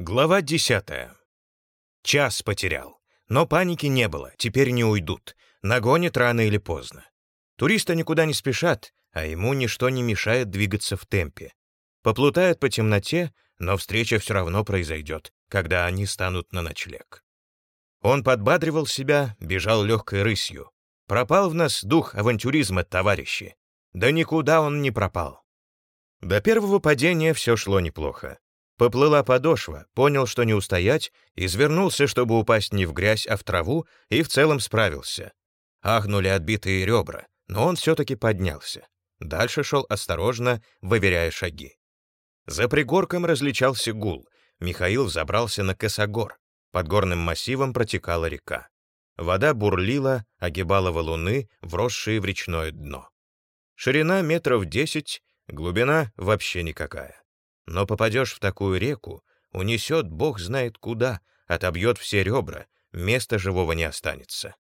Глава десятая. Час потерял. Но паники не было, теперь не уйдут. Нагонят рано или поздно. Туристы никуда не спешат, а ему ничто не мешает двигаться в темпе. Поплутает по темноте, но встреча все равно произойдет, когда они станут на ночлег. Он подбадривал себя, бежал легкой рысью. Пропал в нас дух авантюризма, товарищи. Да никуда он не пропал. До первого падения все шло неплохо. Поплыла подошва, понял, что не устоять, извернулся, чтобы упасть не в грязь, а в траву, и в целом справился. Ахнули отбитые ребра, но он все-таки поднялся. Дальше шел осторожно, выверяя шаги. За пригорком различался гул. Михаил взобрался на косогор. Под горным массивом протекала река. Вода бурлила, огибала валуны, вросшие в речное дно. Ширина метров десять, глубина вообще никакая. Но попадешь в такую реку, унесет бог знает куда, отобьет все ребра, места живого не останется.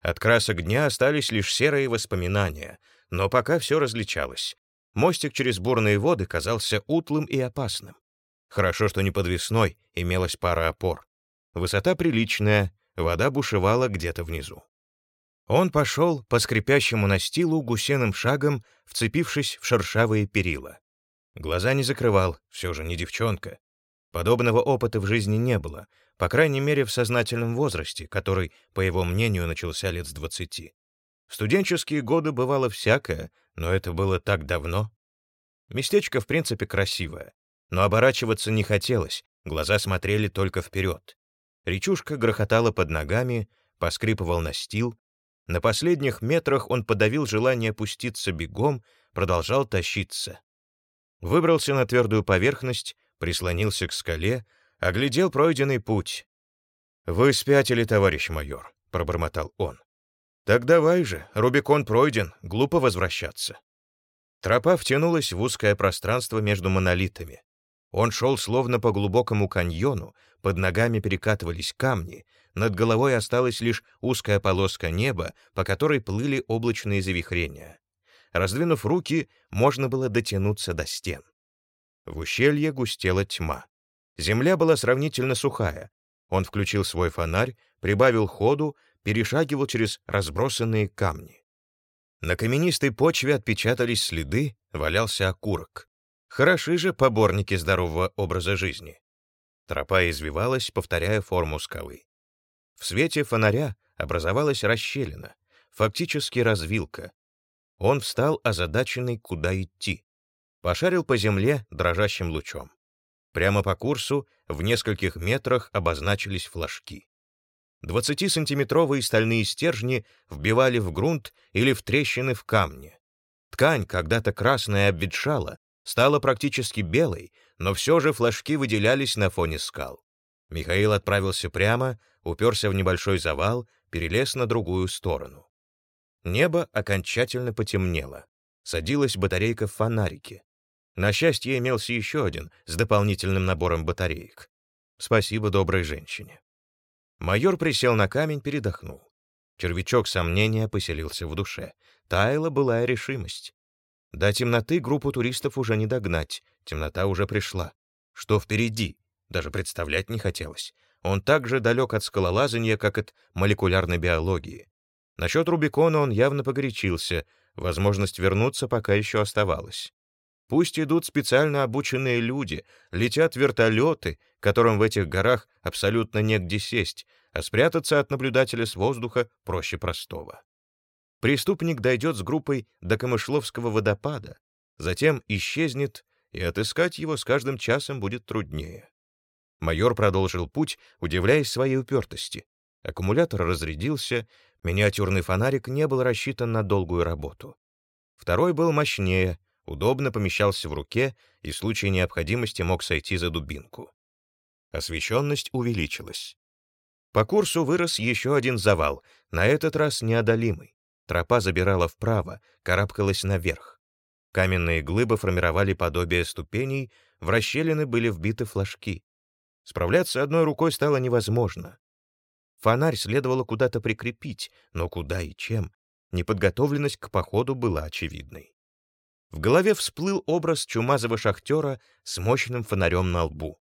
От красок дня остались лишь серые воспоминания, но пока все различалось. Мостик через бурные воды казался утлым и опасным. Хорошо, что не подвесной, имелась пара опор. Высота приличная, вода бушевала где-то внизу. Он пошел по скрипящему настилу гусиным шагом, вцепившись в шершавые перила. Глаза не закрывал, все же не девчонка. Подобного опыта в жизни не было, по крайней мере, в сознательном возрасте, который, по его мнению, начался лет с двадцати. В студенческие годы бывало всякое, но это было так давно. Местечко, в принципе, красивое, но оборачиваться не хотелось, глаза смотрели только вперед. Речушка грохотала под ногами, поскрипывал настил. На последних метрах он подавил желание опуститься бегом, продолжал тащиться. Выбрался на твердую поверхность, прислонился к скале, оглядел пройденный путь. «Вы спятили, товарищ майор», — пробормотал он. «Так давай же, Рубикон пройден, глупо возвращаться». Тропа втянулась в узкое пространство между монолитами. Он шел словно по глубокому каньону, под ногами перекатывались камни, над головой осталась лишь узкая полоска неба, по которой плыли облачные завихрения. Раздвинув руки, можно было дотянуться до стен. В ущелье густела тьма. Земля была сравнительно сухая. Он включил свой фонарь, прибавил ходу, перешагивал через разбросанные камни. На каменистой почве отпечатались следы, валялся окурок. Хороши же поборники здорового образа жизни. Тропа извивалась, повторяя форму скалы. В свете фонаря образовалась расщелина, фактически развилка, он встал, озадаченный, куда идти. Пошарил по земле дрожащим лучом. Прямо по курсу, в нескольких метрах, обозначились флажки. Двадцатисантиметровые стальные стержни вбивали в грунт или в трещины в камне. Ткань, когда-то красная, обветшала, стала практически белой, но все же флажки выделялись на фоне скал. Михаил отправился прямо, уперся в небольшой завал, перелез на другую сторону. Небо окончательно потемнело. Садилась батарейка в фонарике. На счастье, имелся еще один с дополнительным набором батареек. Спасибо доброй женщине. Майор присел на камень, передохнул. Червячок сомнения поселился в душе. Таяла былая решимость. До темноты группу туристов уже не догнать, темнота уже пришла. Что впереди? Даже представлять не хотелось. Он так же далек от скалолазания, как от молекулярной биологии. Насчет Рубикона он явно погорячился, возможность вернуться пока еще оставалась. Пусть идут специально обученные люди, летят вертолеты, которым в этих горах абсолютно негде сесть, а спрятаться от наблюдателя с воздуха проще простого. Преступник дойдет с группой до Камышловского водопада, затем исчезнет, и отыскать его с каждым часом будет труднее. Майор продолжил путь, удивляясь своей упертости. Аккумулятор разрядился, Миниатюрный фонарик не был рассчитан на долгую работу. Второй был мощнее, удобно помещался в руке и в случае необходимости мог сойти за дубинку. Освещенность увеличилась. По курсу вырос еще один завал, на этот раз неодолимый. Тропа забирала вправо, карабкалась наверх. Каменные глыбы формировали подобие ступеней, в расщелины были вбиты флажки. Справляться одной рукой стало невозможно. Фонарь следовало куда-то прикрепить, но куда и чем? Неподготовленность к походу была очевидной. В голове всплыл образ чумазого шахтера с мощным фонарем на лбу.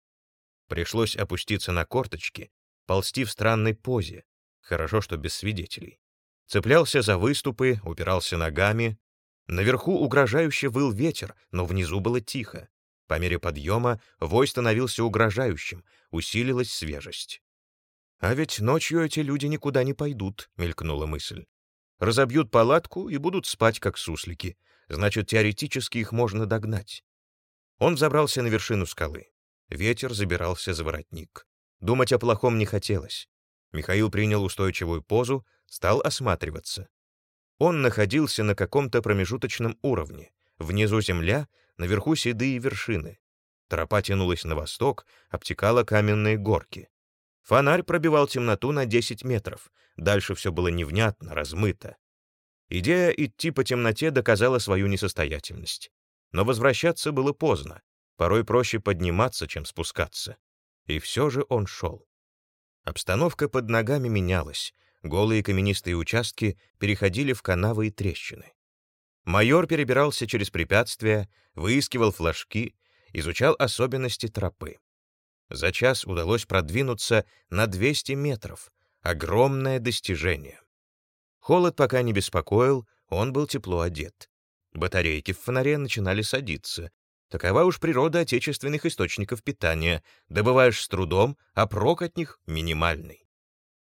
Пришлось опуститься на корточки, ползти в странной позе. Хорошо, что без свидетелей. Цеплялся за выступы, упирался ногами. Наверху угрожающе выл ветер, но внизу было тихо. По мере подъема вой становился угрожающим, усилилась свежесть. «А ведь ночью эти люди никуда не пойдут», — мелькнула мысль. «Разобьют палатку и будут спать, как суслики. Значит, теоретически их можно догнать». Он взобрался на вершину скалы. Ветер забирался за воротник. Думать о плохом не хотелось. Михаил принял устойчивую позу, стал осматриваться. Он находился на каком-то промежуточном уровне. Внизу земля, наверху седые вершины. Тропа тянулась на восток, обтекала каменные горки. Фонарь пробивал темноту на 10 метров. Дальше все было невнятно, размыто. Идея идти по темноте доказала свою несостоятельность. Но возвращаться было поздно. Порой проще подниматься, чем спускаться. И все же он шел. Обстановка под ногами менялась. Голые каменистые участки переходили в канавы и трещины. Майор перебирался через препятствия, выискивал флажки, изучал особенности тропы. За час удалось продвинуться на 200 метров. Огромное достижение. Холод пока не беспокоил, он был тепло одет. Батарейки в фонаре начинали садиться. Такова уж природа отечественных источников питания. Добываешь с трудом, а прок от них минимальный.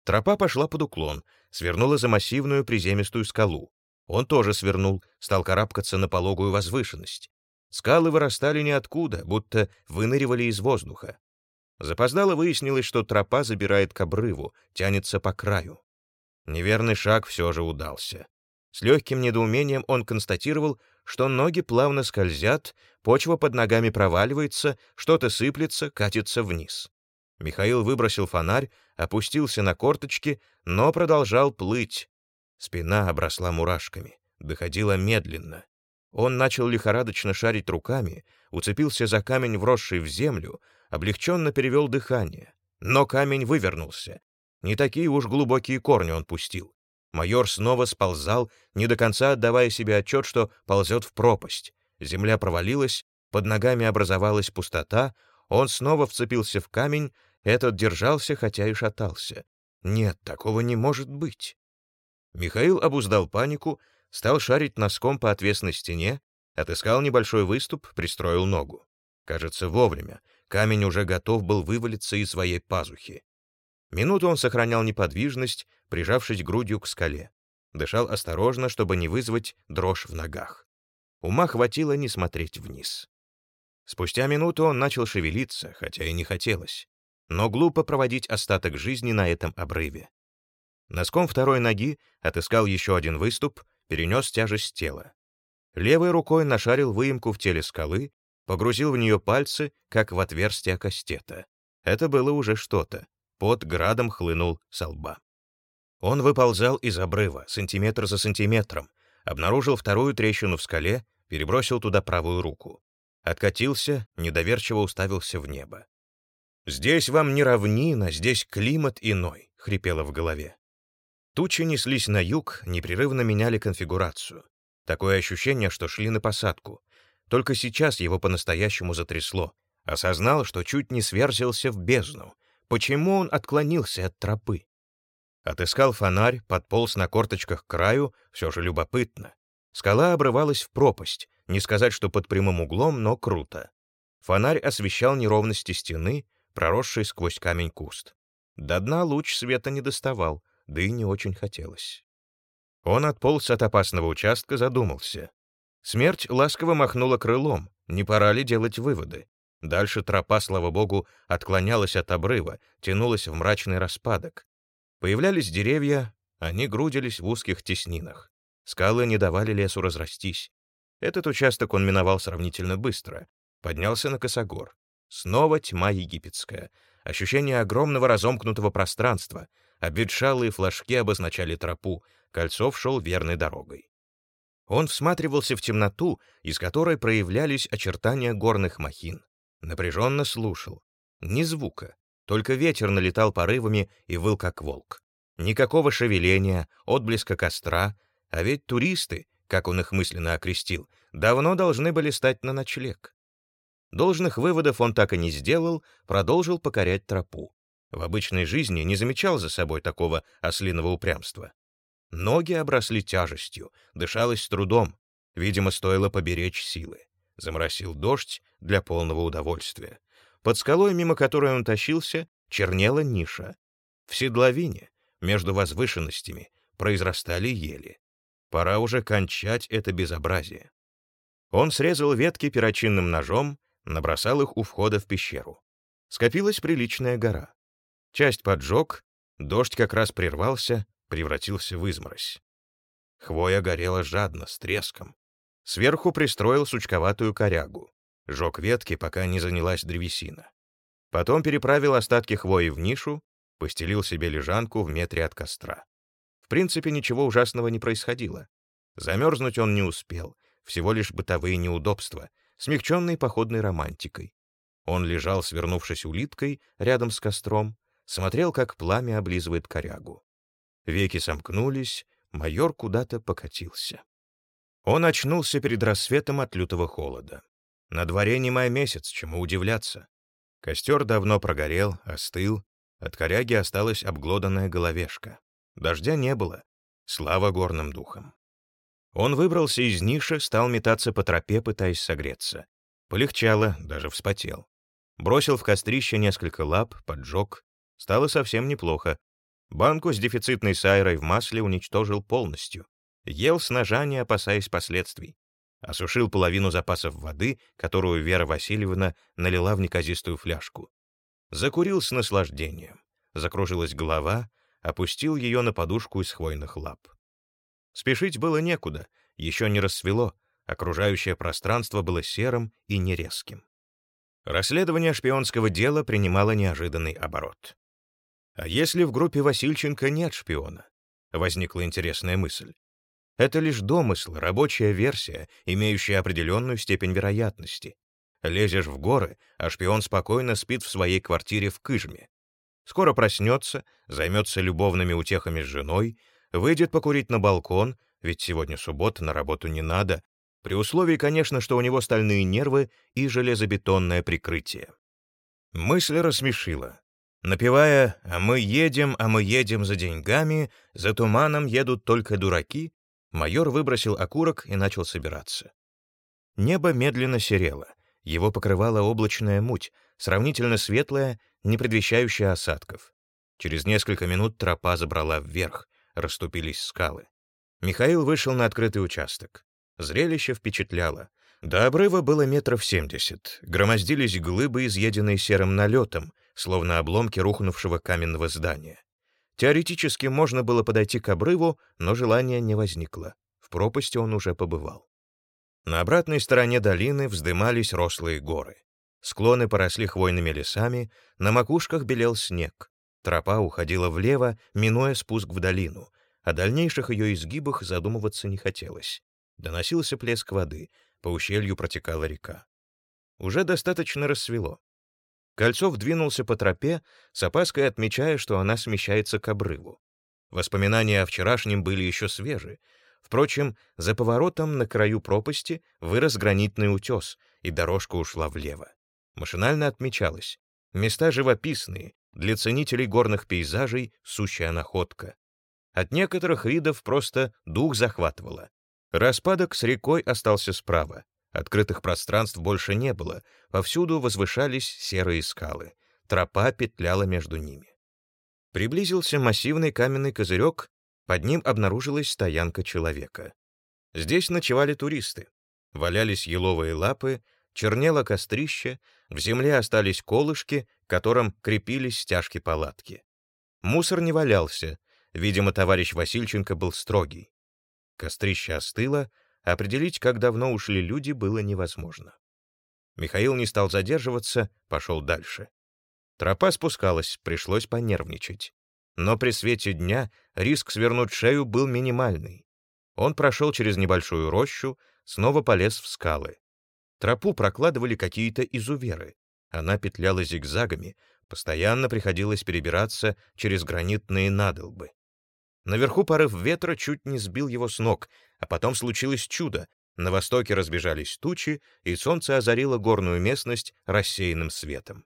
Тропа пошла под уклон, свернула за массивную приземистую скалу. Он тоже свернул, стал карабкаться на пологую возвышенность. Скалы вырастали ниоткуда, будто выныривали из воздуха. Запоздало выяснилось, что тропа забирает к обрыву, тянется по краю. Неверный шаг все же удался. С легким недоумением он констатировал, что ноги плавно скользят, почва под ногами проваливается, что-то сыплется, катится вниз. Михаил выбросил фонарь, опустился на корточки, но продолжал плыть. Спина обросла мурашками, доходила медленно. Он начал лихорадочно шарить руками, уцепился за камень, вросший в землю, облегченно перевел дыхание. Но камень вывернулся. Не такие уж глубокие корни он пустил. Майор снова сползал, не до конца отдавая себе отчет, что ползет в пропасть. Земля провалилась, под ногами образовалась пустота, он снова вцепился в камень, этот держался, хотя и шатался. Нет, такого не может быть. Михаил обуздал панику, стал шарить носком по отвесной стене, отыскал небольшой выступ, пристроил ногу. Кажется, вовремя. Камень уже готов был вывалиться из своей пазухи. Минуту он сохранял неподвижность, прижавшись грудью к скале. Дышал осторожно, чтобы не вызвать дрожь в ногах. Ума хватило не смотреть вниз. Спустя минуту он начал шевелиться, хотя и не хотелось. Но глупо проводить остаток жизни на этом обрыве. Носком второй ноги отыскал еще один выступ, перенес тяжесть тела. Левой рукой нашарил выемку в теле скалы, погрузил в нее пальцы, как в отверстие кастета. Это было уже что-то. Под градом хлынул со лба. Он выползал из обрыва, сантиметр за сантиметром, обнаружил вторую трещину в скале, перебросил туда правую руку. Откатился, недоверчиво уставился в небо. «Здесь вам не равнина, здесь климат иной», — хрипело в голове. Тучи неслись на юг, непрерывно меняли конфигурацию. Такое ощущение, что шли на посадку. Только сейчас его по-настоящему затрясло. Осознал, что чуть не сверзился в бездну. Почему он отклонился от тропы? Отыскал фонарь, подполз на корточках к краю, все же любопытно. Скала обрывалась в пропасть, не сказать, что под прямым углом, но круто. Фонарь освещал неровности стены, проросший сквозь камень куст. До дна луч света не доставал, да и не очень хотелось. Он отполз от опасного участка, задумался. Смерть ласково махнула крылом, не пора ли делать выводы? Дальше тропа, слава богу, отклонялась от обрыва, тянулась в мрачный распадок. Появлялись деревья, они грудились в узких теснинах. Скалы не давали лесу разрастись. Этот участок он миновал сравнительно быстро. Поднялся на косогор. Снова тьма египетская. Ощущение огромного разомкнутого пространства. Обветшалые флажки обозначали тропу. Кольцов шел верной дорогой. Он всматривался в темноту, из которой проявлялись очертания горных махин. Напряженно слушал. Ни звука. Только ветер налетал порывами и выл как волк. Никакого шевеления, отблеска костра, а ведь туристы, как он их мысленно окрестил, давно должны были стать на ночлег. Должных выводов он так и не сделал, продолжил покорять тропу. В обычной жизни не замечал за собой такого ослиного упрямства. Ноги обросли тяжестью, дышалось с трудом. Видимо, стоило поберечь силы. Заморосил дождь для полного удовольствия. Под скалой, мимо которой он тащился, чернела ниша. В седловине, между возвышенностями, произрастали ели. Пора уже кончать это безобразие. Он срезал ветки перочинным ножом, набросал их у входа в пещеру. Скопилась приличная гора. Часть поджег, дождь как раз прервался, превратился в изморозь. Хвоя горела жадно, с треском. Сверху пристроил сучковатую корягу. Жег ветки, пока не занялась древесина. Потом переправил остатки хвои в нишу, постелил себе лежанку в метре от костра. В принципе, ничего ужасного не происходило. Замерзнуть он не успел, всего лишь бытовые неудобства, смягченные походной романтикой. Он лежал, свернувшись улиткой, рядом с костром, смотрел, как пламя облизывает корягу. Веки сомкнулись, майор куда-то покатился. Он очнулся перед рассветом от лютого холода. На дворе не май месяц, чему удивляться. Костер давно прогорел, остыл, от коряги осталась обглоданная головешка. Дождя не было, слава горным духам. Он выбрался из ниши, стал метаться по тропе, пытаясь согреться. Полегчало, даже вспотел. Бросил в кострище несколько лап, поджег. Стало совсем неплохо. Банку с дефицитной сайрой в масле уничтожил полностью. Ел с ножа, не опасаясь последствий. Осушил половину запасов воды, которую Вера Васильевна налила в неказистую фляжку. Закурил с наслаждением. Закружилась голова, опустил ее на подушку из хвойных лап. Спешить было некуда, еще не рассвело, окружающее пространство было серым и нерезким. Расследование шпионского дела принимало неожиданный оборот. А если в группе Васильченко нет шпиона? Возникла интересная мысль. Это лишь домысл, рабочая версия, имеющая определенную степень вероятности. Лезешь в горы, а шпион спокойно спит в своей квартире в Кыжме. Скоро проснется, займется любовными утехами с женой, выйдет покурить на балкон, ведь сегодня суббота, на работу не надо, при условии, конечно, что у него стальные нервы и железобетонное прикрытие. Мысль рассмешила. Напевая «А мы едем, а мы едем за деньгами, за туманом едут только дураки», майор выбросил окурок и начал собираться. Небо медленно серело, его покрывала облачная муть, сравнительно светлая, не предвещающая осадков. Через несколько минут тропа забрала вверх, расступились скалы. Михаил вышел на открытый участок. Зрелище впечатляло. До обрыва было метров семьдесят. Громоздились глыбы, изъеденные серым налетом, словно обломки рухнувшего каменного здания. Теоретически можно было подойти к обрыву, но желания не возникло. В пропасти он уже побывал. На обратной стороне долины вздымались рослые горы. Склоны поросли хвойными лесами, на макушках белел снег. Тропа уходила влево, минуя спуск в долину. О дальнейших ее изгибах задумываться не хотелось. Доносился плеск воды, по ущелью протекала река. Уже достаточно рассвело. Кольцов двинулся по тропе, с опаской отмечая, что она смещается к обрыву. Воспоминания о вчерашнем были еще свежи. Впрочем, за поворотом на краю пропасти вырос гранитный утес, и дорожка ушла влево. Машинально отмечалось. Места живописные, для ценителей горных пейзажей сущая находка. От некоторых видов просто дух захватывало. Распадок с рекой остался справа. Открытых пространств больше не было, повсюду возвышались серые скалы. Тропа петляла между ними. Приблизился массивный каменный козырек, под ним обнаружилась стоянка человека. Здесь ночевали туристы. Валялись еловые лапы, чернело кострище, в земле остались колышки, к которым крепились стяжки палатки. Мусор не валялся, видимо, товарищ Васильченко был строгий. Кострище остыло, определить, как давно ушли люди, было невозможно. Михаил не стал задерживаться, пошел дальше. Тропа спускалась, пришлось понервничать. Но при свете дня риск свернуть шею был минимальный. Он прошел через небольшую рощу, снова полез в скалы. Тропу прокладывали какие-то изуверы. Она петляла зигзагами, постоянно приходилось перебираться через гранитные надолбы. Наверху порыв ветра чуть не сбил его с ног, а потом случилось чудо. На востоке разбежались тучи, и солнце озарило горную местность рассеянным светом.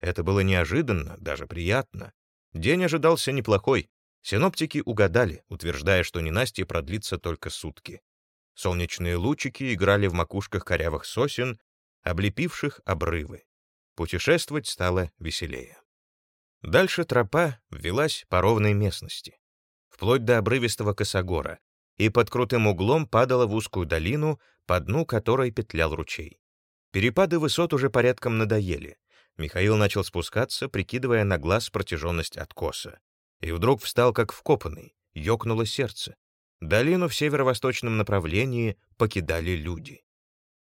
Это было неожиданно, даже приятно. День ожидался неплохой. Синоптики угадали, утверждая, что ненастье продлится только сутки. Солнечные лучики играли в макушках корявых сосен, облепивших обрывы. Путешествовать стало веселее. Дальше тропа велась по ровной местности, вплоть до обрывистого косогора, и под крутым углом падала в узкую долину, по дну которой петлял ручей. Перепады высот уже порядком надоели. Михаил начал спускаться, прикидывая на глаз протяженность откоса. И вдруг встал как вкопанный, ёкнуло сердце. Долину в северо-восточном направлении покидали люди.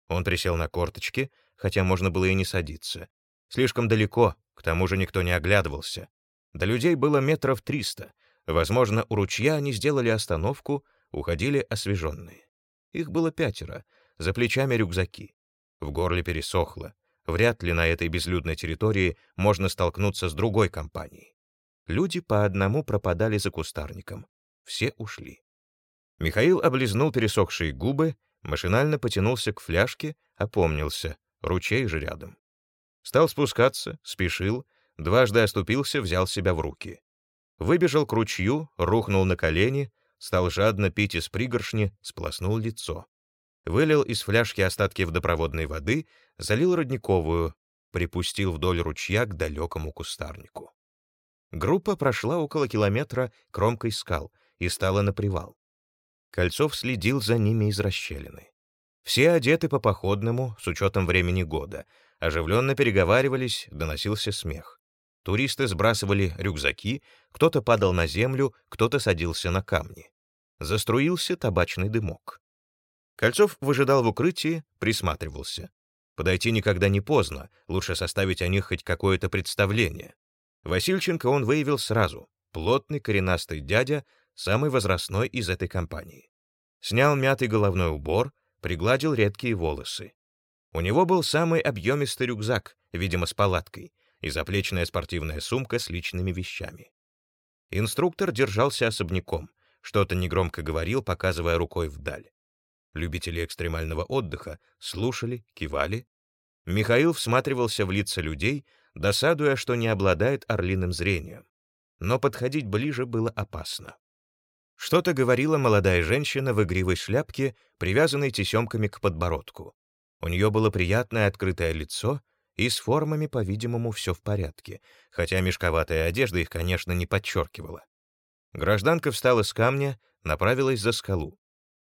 Он присел на корточки, хотя можно было и не садиться. Слишком далеко, к тому же никто не оглядывался. До людей было метров триста. Возможно, у ручья они сделали остановку, уходили освеженные. Их было пятеро, за плечами рюкзаки. В горле пересохло. Вряд ли на этой безлюдной территории можно столкнуться с другой компанией. Люди по одному пропадали за кустарником. Все ушли. Михаил облизнул пересохшие губы, машинально потянулся к фляжке, опомнился. Ручей же рядом. Стал спускаться, спешил, дважды оступился, взял себя в руки. Выбежал к ручью, рухнул на колени, стал жадно пить из пригоршни, сполоснул лицо. Вылил из фляжки остатки водопроводной воды, залил родниковую, припустил вдоль ручья к далекому кустарнику. Группа прошла около километра кромкой скал и стала на привал. Кольцов следил за ними из расщелины. Все одеты по походному, с учетом времени года. Оживленно переговаривались, доносился смех. Туристы сбрасывали рюкзаки, кто-то падал на землю, кто-то садился на камни. Заструился табачный дымок. Кольцов выжидал в укрытии, присматривался. Подойти никогда не поздно, лучше составить о них хоть какое-то представление. Васильченко он выявил сразу. Плотный коренастый дядя, самый возрастной из этой компании. Снял мятый головной убор, пригладил редкие волосы. У него был самый объемистый рюкзак, видимо, с палаткой, и заплечная спортивная сумка с личными вещами. Инструктор держался особняком, что-то негромко говорил, показывая рукой вдаль. Любители экстремального отдыха слушали, кивали. Михаил всматривался в лица людей, досадуя, что не обладает орлиным зрением. Но подходить ближе было опасно. Что-то говорила молодая женщина в игривой шляпке, привязанной тесемками к подбородку. У нее было приятное открытое лицо, и с формами, по-видимому, все в порядке, хотя мешковатая одежда их, конечно, не подчеркивала. Гражданка встала с камня, направилась за скалу.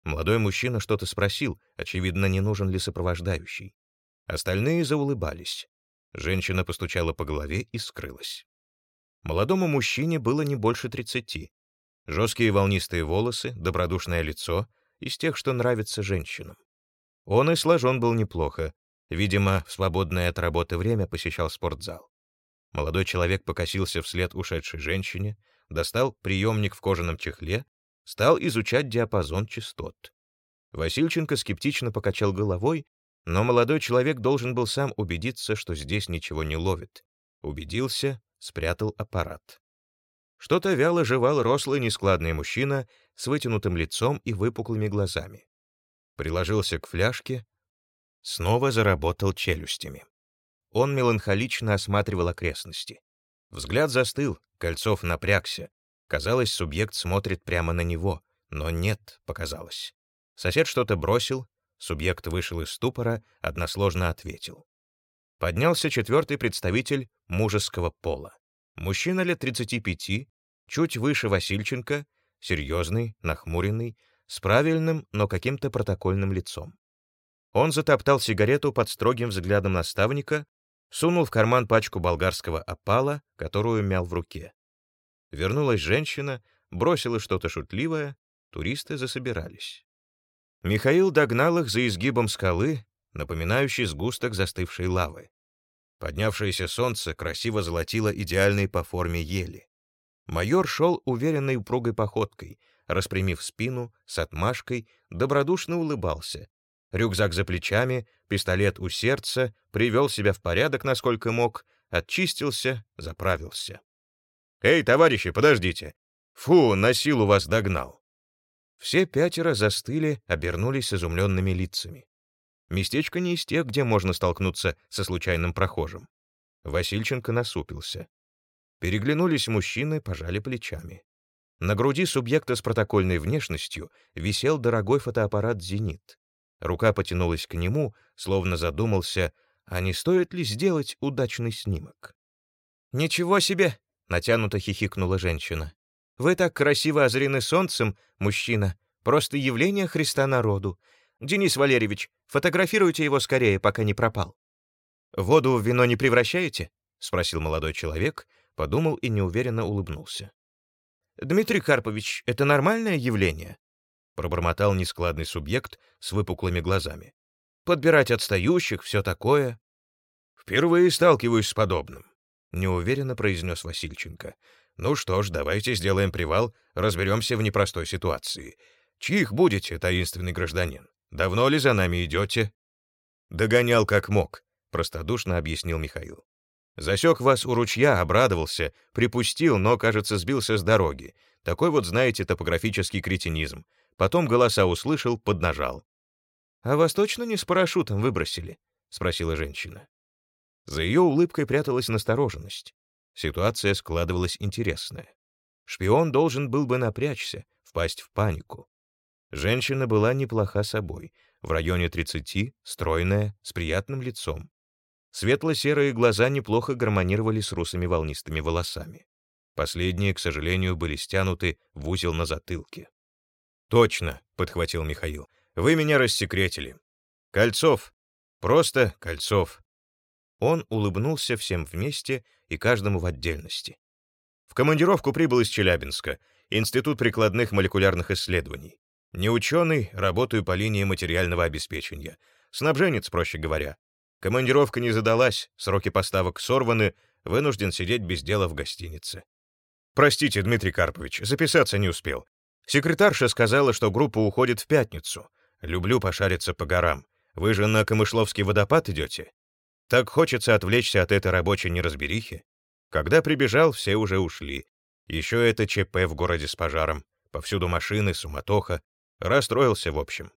Молодой мужчина что-то спросил, очевидно, не нужен ли сопровождающий. Остальные заулыбались. Женщина постучала по голове и скрылась. Молодому мужчине было не больше тридцати. Жесткие волнистые волосы, добродушное лицо, из тех, что нравится женщинам. Он и сложен был неплохо, Видимо, в свободное от работы время посещал спортзал. Молодой человек покосился вслед ушедшей женщине, достал приемник в кожаном чехле, стал изучать диапазон частот. Васильченко скептично покачал головой, но молодой человек должен был сам убедиться, что здесь ничего не ловит. Убедился, спрятал аппарат. Что-то вяло жевал рослый нескладный мужчина с вытянутым лицом и выпуклыми глазами. Приложился к фляжке, снова заработал челюстями. Он меланхолично осматривал окрестности. Взгляд застыл, Кольцов напрягся. Казалось, субъект смотрит прямо на него, но нет, показалось. Сосед что-то бросил, субъект вышел из ступора, односложно ответил. Поднялся четвертый представитель мужеского пола. Мужчина лет 35, чуть выше Васильченко, серьезный, нахмуренный, с правильным, но каким-то протокольным лицом. Он затоптал сигарету под строгим взглядом наставника, сунул в карман пачку болгарского опала, которую мял в руке. Вернулась женщина, бросила что-то шутливое, туристы засобирались. Михаил догнал их за изгибом скалы, напоминающей сгусток застывшей лавы. Поднявшееся солнце красиво золотило идеальной по форме ели. Майор шел уверенной упругой походкой, распрямив спину, с отмашкой, добродушно улыбался, рюкзак за плечами, пистолет у сердца, привел себя в порядок, насколько мог, отчистился, заправился. «Эй, товарищи, подождите! Фу, на силу вас догнал!» Все пятеро застыли, обернулись изумленными лицами. Местечко не из тех, где можно столкнуться со случайным прохожим. Васильченко насупился. Переглянулись мужчины, пожали плечами. На груди субъекта с протокольной внешностью висел дорогой фотоаппарат «Зенит». Рука потянулась к нему, словно задумался, а не стоит ли сделать удачный снимок. «Ничего себе!» — натянуто хихикнула женщина. «Вы так красиво озарены солнцем, мужчина. Просто явление Христа народу. Денис Валерьевич, фотографируйте его скорее, пока не пропал». «Воду в вино не превращаете?» — спросил молодой человек, подумал и неуверенно улыбнулся. «Дмитрий Карпович, это нормальное явление?» — пробормотал нескладный субъект с выпуклыми глазами. «Подбирать отстающих, все такое». «Впервые сталкиваюсь с подобным», — неуверенно произнес Васильченко. «Ну что ж, давайте сделаем привал, разберемся в непростой ситуации. Чьих будете, таинственный гражданин? Давно ли за нами идете?» «Догонял как мог», — простодушно объяснил Михаил. «Засек вас у ручья, обрадовался, припустил, но, кажется, сбился с дороги. Такой вот, знаете, топографический кретинизм. Потом голоса услышал, поднажал». «А вас точно не с парашютом выбросили?» — спросила женщина. За ее улыбкой пряталась настороженность. Ситуация складывалась интересная. Шпион должен был бы напрячься, впасть в панику. Женщина была неплоха собой, в районе 30, стройная, с приятным лицом. Светло-серые глаза неплохо гармонировали с русыми волнистыми волосами. Последние, к сожалению, были стянуты в узел на затылке. «Точно», — подхватил Михаил, — «вы меня рассекретили. Кольцов. Просто Кольцов». Он улыбнулся всем вместе и каждому в отдельности. В командировку прибыл из Челябинска, Институт прикладных молекулярных исследований. Не ученый, работаю по линии материального обеспечения. Снабженец, проще говоря. Командировка не задалась, сроки поставок сорваны, вынужден сидеть без дела в гостинице. Простите, Дмитрий Карпович, записаться не успел. Секретарша сказала, что группа уходит в пятницу. Люблю пошариться по горам. Вы же на Камышловский водопад идете? Так хочется отвлечься от этой рабочей неразберихи. Когда прибежал, все уже ушли. Еще это ЧП в городе с пожаром. Повсюду машины, суматоха. Расстроился, в общем.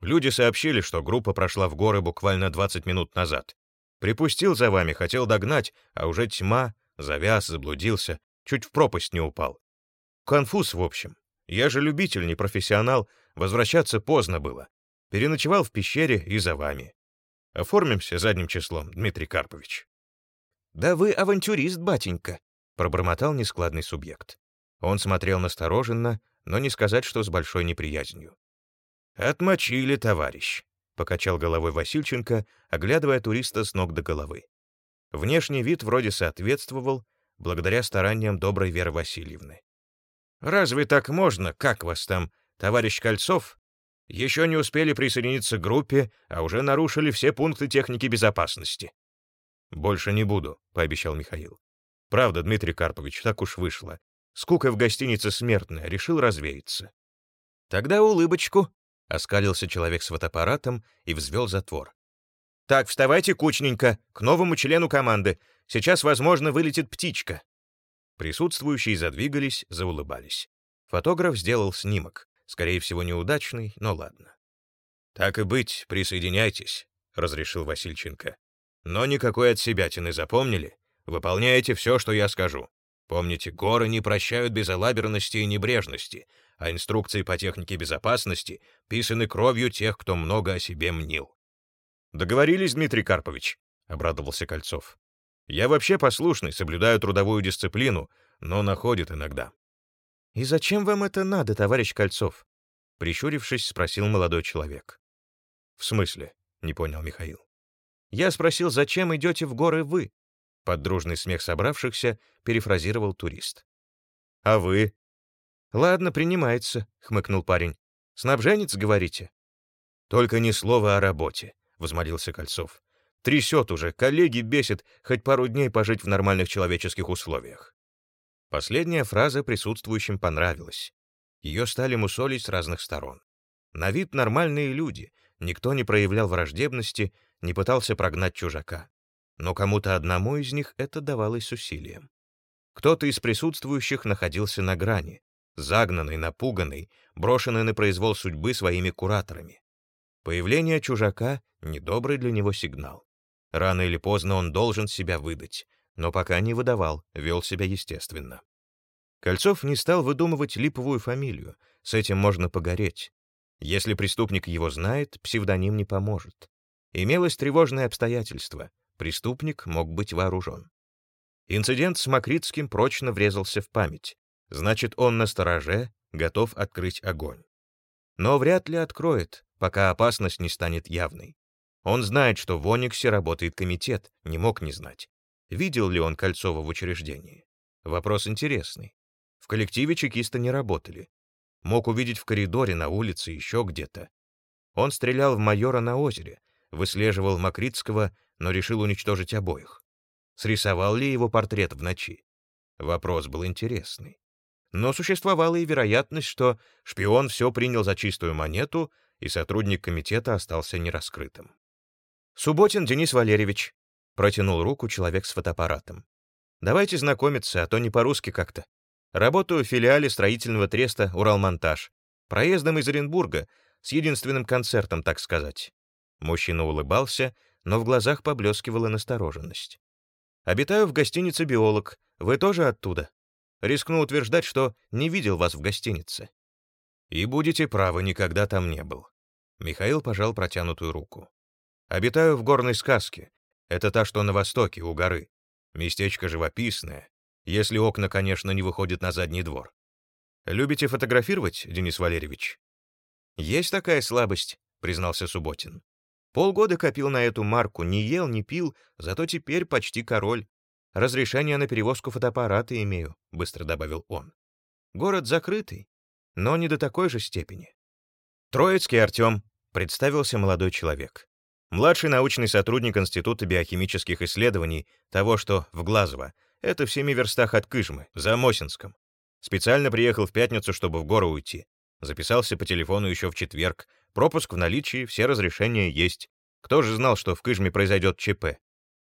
Люди сообщили, что группа прошла в горы буквально 20 минут назад. Припустил за вами, хотел догнать, а уже тьма, завяз, заблудился, чуть в пропасть не упал. Конфуз, в общем. Я же любитель, не профессионал, возвращаться поздно было. Переночевал в пещере и за вами. Оформимся задним числом, Дмитрий Карпович. «Да вы авантюрист, батенька», — пробормотал нескладный субъект. Он смотрел настороженно, но не сказать, что с большой неприязнью. «Отмочили, товарищ», — покачал головой Васильченко, оглядывая туриста с ног до головы. Внешний вид вроде соответствовал, благодаря стараниям доброй Веры Васильевны. «Разве так можно? Как вас там, товарищ Кольцов? Еще не успели присоединиться к группе, а уже нарушили все пункты техники безопасности». «Больше не буду», — пообещал Михаил. «Правда, Дмитрий Карпович, так уж вышло. Скука в гостинице смертная, решил развеяться. «Тогда улыбочку», — оскалился человек с фотоаппаратом и взвел затвор. «Так, вставайте кучненько, к новому члену команды. Сейчас, возможно, вылетит птичка». Присутствующие задвигались, заулыбались. Фотограф сделал снимок, скорее всего, неудачный, но ладно. «Так и быть, присоединяйтесь», — разрешил Васильченко. «Но никакой от себятины запомнили? Выполняйте все, что я скажу. Помните, горы не прощают безалаберности и небрежности, а инструкции по технике безопасности писаны кровью тех, кто много о себе мнил. «Договорились, Дмитрий Карпович», — обрадовался Кольцов. «Я вообще послушный, соблюдаю трудовую дисциплину, но находит иногда». «И зачем вам это надо, товарищ Кольцов?» — прищурившись, спросил молодой человек. «В смысле?» — не понял Михаил. «Я спросил, зачем идете в горы вы?» Под дружный смех собравшихся перефразировал турист. «А вы?» «Ладно, принимается», — хмыкнул парень. «Снабженец, говорите?» «Только ни слова о работе», — возмолился Кольцов. «Трясет уже, коллеги бесит, хоть пару дней пожить в нормальных человеческих условиях». Последняя фраза присутствующим понравилась. Ее стали мусолить с разных сторон. На вид нормальные люди, никто не проявлял враждебности, не пытался прогнать чужака но кому-то одному из них это давалось усилием. Кто-то из присутствующих находился на грани, загнанный, напуганный, брошенный на произвол судьбы своими кураторами. Появление чужака — недобрый для него сигнал. Рано или поздно он должен себя выдать, но пока не выдавал, вел себя естественно. Кольцов не стал выдумывать липовую фамилию, с этим можно погореть. Если преступник его знает, псевдоним не поможет. Имелось тревожное обстоятельство — преступник мог быть вооружен. Инцидент с Макритским прочно врезался в память. Значит, он на стороже, готов открыть огонь. Но вряд ли откроет, пока опасность не станет явной. Он знает, что в Ониксе работает комитет, не мог не знать. Видел ли он Кольцова в учреждении? Вопрос интересный. В коллективе чекисты не работали. Мог увидеть в коридоре, на улице, еще где-то. Он стрелял в майора на озере, выслеживал Макритского, но решил уничтожить обоих. Срисовал ли его портрет в ночи? Вопрос был интересный. Но существовала и вероятность, что шпион все принял за чистую монету, и сотрудник комитета остался нераскрытым. «Субботин Денис Валерьевич», — протянул руку человек с фотоаппаратом. «Давайте знакомиться, а то не по-русски как-то. Работаю в филиале строительного треста «Уралмонтаж». Проездом из Оренбурга, с единственным концертом, так сказать». Мужчина улыбался, но в глазах поблескивала настороженность. Обитаю в гостинице «Биолог». Вы тоже оттуда?» Рискну утверждать, что не видел вас в гостинице. И будете правы, никогда там не был. Михаил пожал протянутую руку. Обитаю в горной сказке. Это та, что на востоке, у горы. Местечко живописное, если окна, конечно, не выходят на задний двор. Любите фотографировать, Денис Валерьевич? Есть такая слабость, признался Субботин. Полгода копил на эту марку, не ел, не пил, зато теперь почти король. Разрешение на перевозку фотоаппарата имею», — быстро добавил он. «Город закрытый, но не до такой же степени». «Троицкий Артем», — представился молодой человек. Младший научный сотрудник Института биохимических исследований, того, что в Глазово, это в семи верстах от Кыжмы, за Мосинском. Специально приехал в пятницу, чтобы в гору уйти. Записался по телефону еще в четверг, Пропуск в наличии, все разрешения есть. Кто же знал, что в Кыжме произойдет ЧП?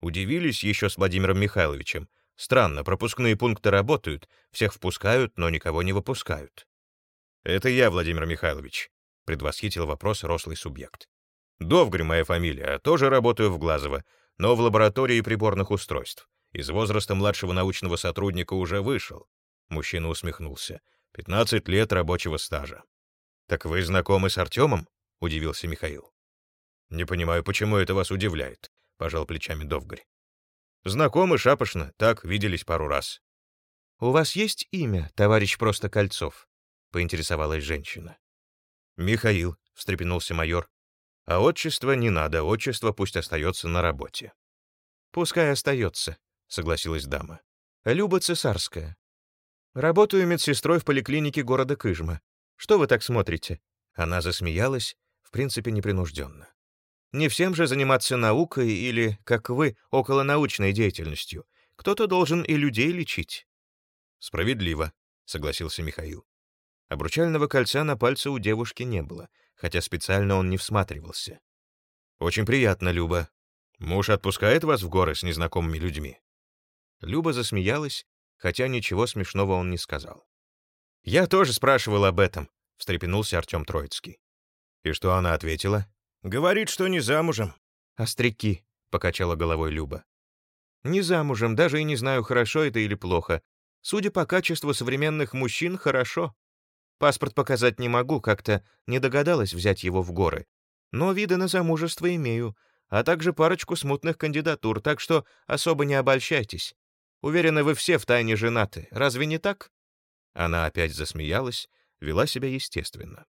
Удивились еще с Владимиром Михайловичем. Странно, пропускные пункты работают, всех впускают, но никого не выпускают. «Это я, Владимир Михайлович», — предвосхитил вопрос рослый субъект. «Довгрь моя фамилия, тоже работаю в Глазово, но в лаборатории приборных устройств. Из возраста младшего научного сотрудника уже вышел». Мужчина усмехнулся. «15 лет рабочего стажа». «Так вы знакомы с Артемом?» — удивился Михаил. «Не понимаю, почему это вас удивляет», — пожал плечами Довгарь. «Знакомы шапошно, так, виделись пару раз». «У вас есть имя, товарищ просто Кольцов?» — поинтересовалась женщина. «Михаил», — встрепенулся майор. «А отчество не надо, отчество пусть остается на работе». «Пускай остается», — согласилась дама. «Люба Цесарская. Работаю медсестрой в поликлинике города Кыжма. Что вы так смотрите?» Она засмеялась, в принципе, непринужденно. «Не всем же заниматься наукой или, как вы, околонаучной деятельностью. Кто-то должен и людей лечить». «Справедливо», — согласился Михаил. Обручального кольца на пальце у девушки не было, хотя специально он не всматривался. «Очень приятно, Люба. Муж отпускает вас в горы с незнакомыми людьми?» Люба засмеялась, хотя ничего смешного он не сказал. «Я тоже спрашивал об этом», — встрепенулся Артем Троицкий. «И что она ответила?» «Говорит, что не замужем». «Остряки», — покачала головой Люба. «Не замужем, даже и не знаю, хорошо это или плохо. Судя по качеству современных мужчин, хорошо. Паспорт показать не могу, как-то не догадалась взять его в горы. Но виды на замужество имею, а также парочку смутных кандидатур, так что особо не обольщайтесь. Уверена, вы все втайне женаты, разве не так?» Она опять засмеялась, вела себя естественно.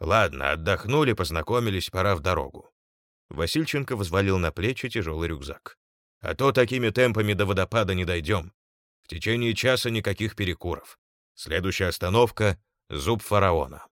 «Ладно, отдохнули, познакомились, пора в дорогу». Васильченко взвалил на плечи тяжелый рюкзак. «А то такими темпами до водопада не дойдем. В течение часа никаких перекуров. Следующая остановка — зуб фараона».